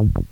I'm